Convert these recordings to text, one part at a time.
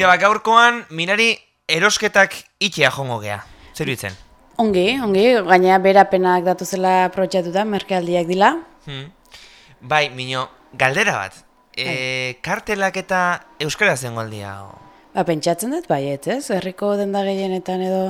Tira, bak, gaurkoan, minari erosketak itxea jongo gea. Zer ditzen? Ongi, ongi, gaina berapenak datu zela aprobetxatuta, merkealdiak dila. Hmm. Bai, mino, galdera bat. E, kartelak eta euskara zen goldia. Ba, pentsatzen dut, bai, ez, ez? Herriko denda gehienetan edo...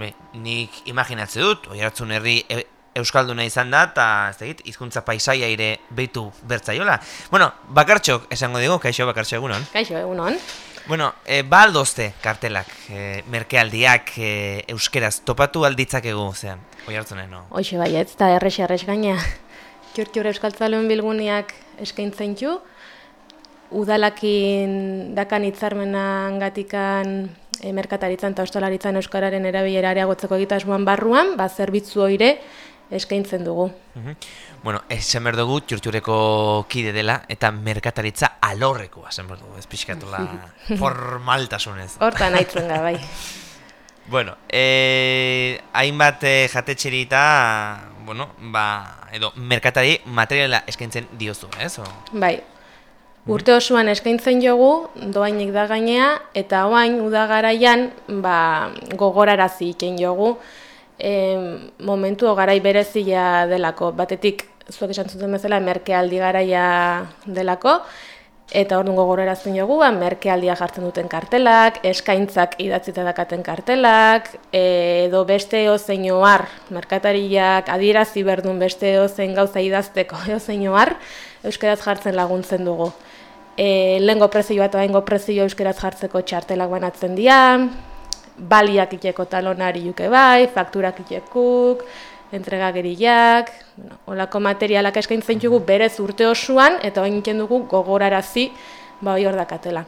Be, nik imaginatze dut, oi hartzun herri e, euskalduna izan da, eta ez da hizkuntza paisaia ere behitu bertzaiola. Bueno, bakartxok esango digu, kaixo bakartxo egunon. Kaixo, egunon. Bueno, e, ba aldozte kartelak, e, merkealdiak e, euskeraz, topatu alditzakegu, zean, oi hartzunen, no? Hoxe baiet, eta errex errex gaina. Txurtxur euskaltzaloen bilguniak eskaintzen txu, udalakin dakan hitzarmenan gatikan e, merkataritzan eta ostalaritzan euskararen erabilera areagotzeko egitasmoan barruan, ba, zerbitzu oire eskaintzen dugu. Mhm. Bueno, esan behar dugu txurtxureko kide dela eta merkataritza alorreko esan behar dugu, ez pixkatola formaltasunez. Hortan haitzen ga, bai. bueno, eh, hainbat eh, jatetxeri eta, bueno, ba, edo, merkatari materiala eskaintzen diozu, ez? O? Bai, Urte osoan eskaintzen jogu, doainik da gainea, eta oain udagaraian ba, gogorarazi iten jogu e, momentu garai berezia delako. Batetik, zuek esan zuten bezala, merkealdi garaia delako, eta orduan gogorarazten jogu, ba, merkealdia jartzen duten kartelak, eskaintzak idatzita dakaten kartelak, edo beste ozein oar, merkatariak adierazi berdun beste ozein gauza idazteko ozein oar, euskeraz jartzen laguntzen dugu. E, lehengo prezio bat oaingo prezio euskeraz jartzeko txartelak banatzen dira, baliak iteko talonari juke bai, fakturak itekuk, entregageriak, bueno, olako materialak eskaintzen dugu berez urte osoan, eta oain dugu gogorarazi ba hori hor dakatela.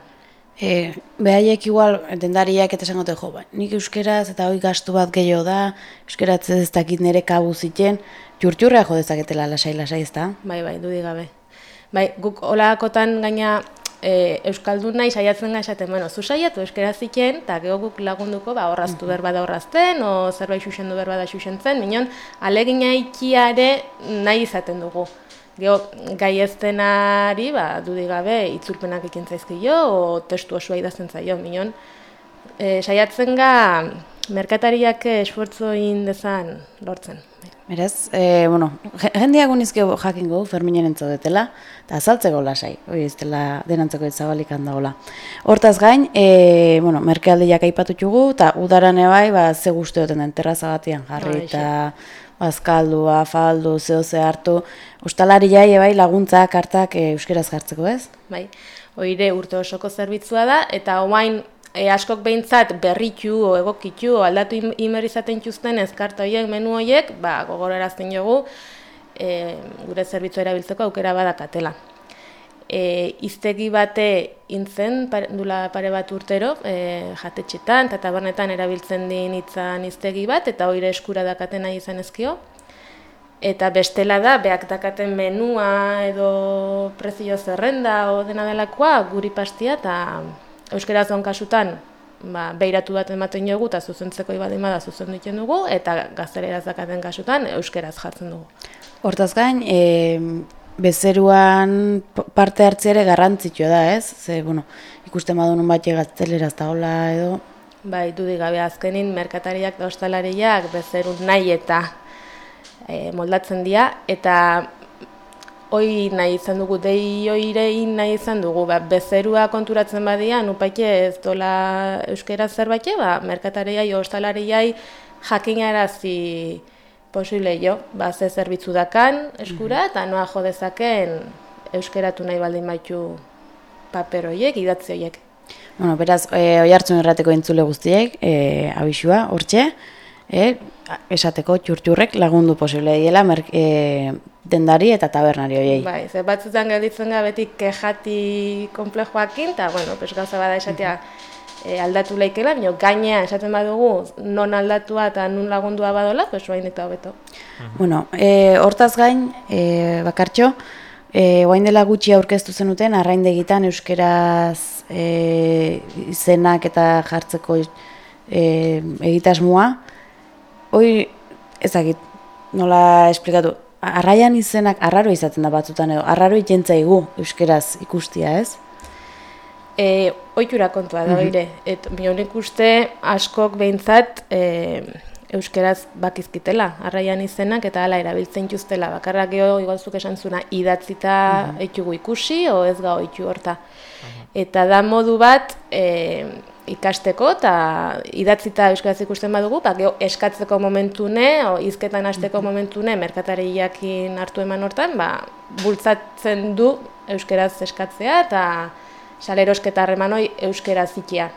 E, behaiek igual, dendariak eta esangote jo, ba, nik euskeraz eta hoi gastu bat gehiago da, euskaraz ez dakit nire kabu ziten, jurtxurra jo dezaketela lasai-lasai ez da? Bai, bai, dudik gabe. Bai, guk olakotan gaina e, Euskaldun nahi saiatzen ga esaten, bueno, zu saiatu euskera ziken, eta geho guk lagunduko, ba, horraztu berba da horrazten, o zerbait xuxendu berba da xuxentzen, minon, alegina ikiare nahi izaten dugu. Geho, gai ez denari, ba, dudik gabe, itzulpenak ikin zaizkio, o testu osua idazten zaio, minon, e, saiatzen ga, merkatariak esfortzo dezan lortzen. Beraz, e, bueno, jendeak unizke jakingo, Ferminen entzaudetela, eta azaltzeko lasai, hori ez dela denantzeko ez zabalik handagola. Hortaz gain, e, bueno, merkealdiak aipatu txugu, eta udaran ebai, ba, ze guztioten den terrazagatian jarri, eta bazkaldua, faldu, zeo ze hartu, ustalari jai ebai laguntza kartak e, euskeraz jartzeko ez? Bai, hori urte osoko zerbitzua da, eta oain e, askok behintzat berritu egokitu aldatu imer izaten txuzten ezkarta horiek, menu horiek, ba, gogorarazten jogu e, gure zerbitzu erabiltzeko aukera badakatela. E, iztegi bate intzen, pare, dula pare bat urtero, e, jatetxetan eta tabernetan erabiltzen din itzan iztegi bat, eta oire eskura dakaten nahi izan ezkio. Eta bestela da, behak dakaten menua edo prezio zerrenda o dena delakoa, guri pastia eta Euskaraz on kasutan, ba, beiratu bat ematen jogu eta zuzentzeko ibadima da zuzen duten dugu, eta gaztereraz dakaten kasutan Euskaraz jartzen dugu. Hortaz gain, e, bezeruan parte hartziare garrantzitsua da, ez? Ze, bueno, ikusten badu nun bat gazteleraz da hola edo... Bai, dudik gabe azkenin, merkatariak da ostalariak bezerun nahi eta e, moldatzen dira, eta hoi nahi izan dugu, dei hoirein nahi izan dugu, ba, bezerua konturatzen badia, nupaike ez dola euskera zerbait, ba, merkatareiai, ostalareiai, jakinarazi posible jo, ba, ze zerbitzu dakan eskura, eta noa jo dezaken euskeratu nahi baldin baitu paper horiek, idatzi horiek. Bueno, beraz, e, oi hartzun errateko entzule guztiek, e, abisua, hortxe, e, esateko txurtxurrek lagundu posible diela e, dendari eta tabernari horiei. Bai, ze batzutan gelditzen da beti kejati komplejoakin, eta, bueno, pues gauza bada esatea e, aldatu leikela, baina gainea esaten badugu non aldatua eta nun lagundua badola, pues bain eta hobeto. Bueno, e, hortaz gain, e, bakartxo, e, oain dela gutxi aurkeztu zenuten, arraindegitan euskeraz e, izenak eta jartzeko e, egitasmoa, hoi ezagit, nola esplikatu, arraian izenak arraro izaten da batzutan edo, arraro ikentzaigu euskeraz ikustia, ez? E, oitura kontua da, oire. Et, bionik uste askok behintzat e, euskeraz bakizkitela, arraian izenak eta hala erabiltzen juztela. Bakarrak geho, igualzuk esan zuna, idatzita mm ikusi, o ez gau oitu horta. Eta da modu bat e, ikasteko eta idatzita euskaraz ikusten badugu, ba, geho eskatzeko momentune, o izketan hasteko momentune, merkatari jakin hartu eman hortan, ba, bultzatzen du euskeraz eskatzea eta salerosketa harreman hoi euskeraz ikia.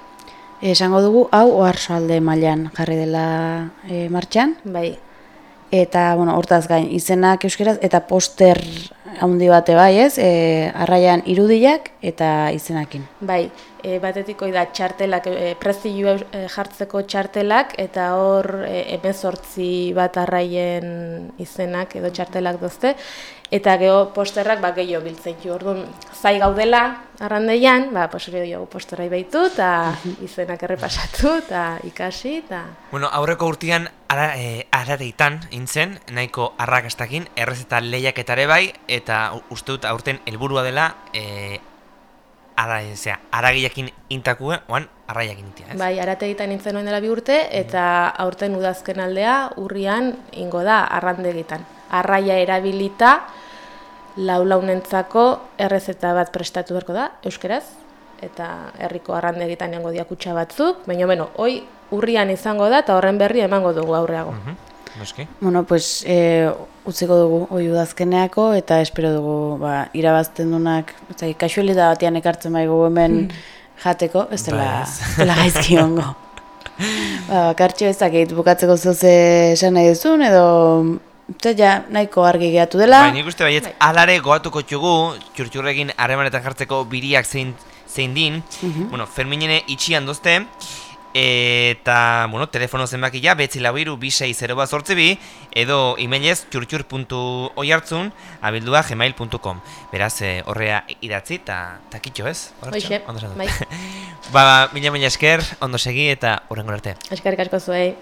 Esango dugu, hau oarsoalde mailan jarri dela e, martxan, Bai, eta, bueno, hortaz gain, izenak euskeraz, eta poster handi bate bai, ez? E, arraian irudiak eta izenakin. bai. E, batetik da txartelak, e, prezioa e, jartzeko txartelak, eta hor e, emezortzi bat arraien izenak edo txartelak dozte, eta geho posterrak ba, gehiago biltzen ju. Orduan, zai gaudela arrandeian, ba, posero diogu posterai behitu, eta izenak errepasatu, eta ikasi, eta... Bueno, aurreko urtean ara, e, arareitan intzen, nahiko arrakastakin, errezeta lehiaketare bai, eta uste dut aurten helburua dela, e, ara, zera, aragiakin intakue, oan arraiakin itea, ez? Bai, arategitan nintzen noen dela bi urte, eta aurten udazken aldea urrian ingo da arrandegitan. Arraia erabilita laulaunentzako errezeta bat prestatu beharko da, euskeraz, eta herriko arrandegitan egongo diakutsa batzuk, baina, bueno, hoi urrian izango da, eta horren berri emango dugu aurreago. Mhm, Noski? Bueno, pues, e, utziko dugu oi udazkeneako, eta espero dugu, ba, irabazten dunak, eta kasualita batean ekartzen baigu hemen jateko, ez dela, Bai, ez dela gaizki ongo. ba, bakartxo ez dakit bukatzeko zoze esan nahi duzun, edo, eta ja, nahiko argi gehatu dela. Bai, nik uste baiet, alare goatuko txugu, txurtxurrekin harremanetan jartzeko biriak zein, zein din, bueno, Ferminene itxian dozte, eta, bueno, telefono zenbakia, betzi lau iru, bisei zero bat sortze bi, edo emailez txurtxur.oiartzun, abildua gmail.com. Beraz, eh, horrea idatzi, eta takitxo ez? Hoxe, bai. ba, mila mila esker, ondo segi, eta horrengo arte. Eskerrik asko zuei.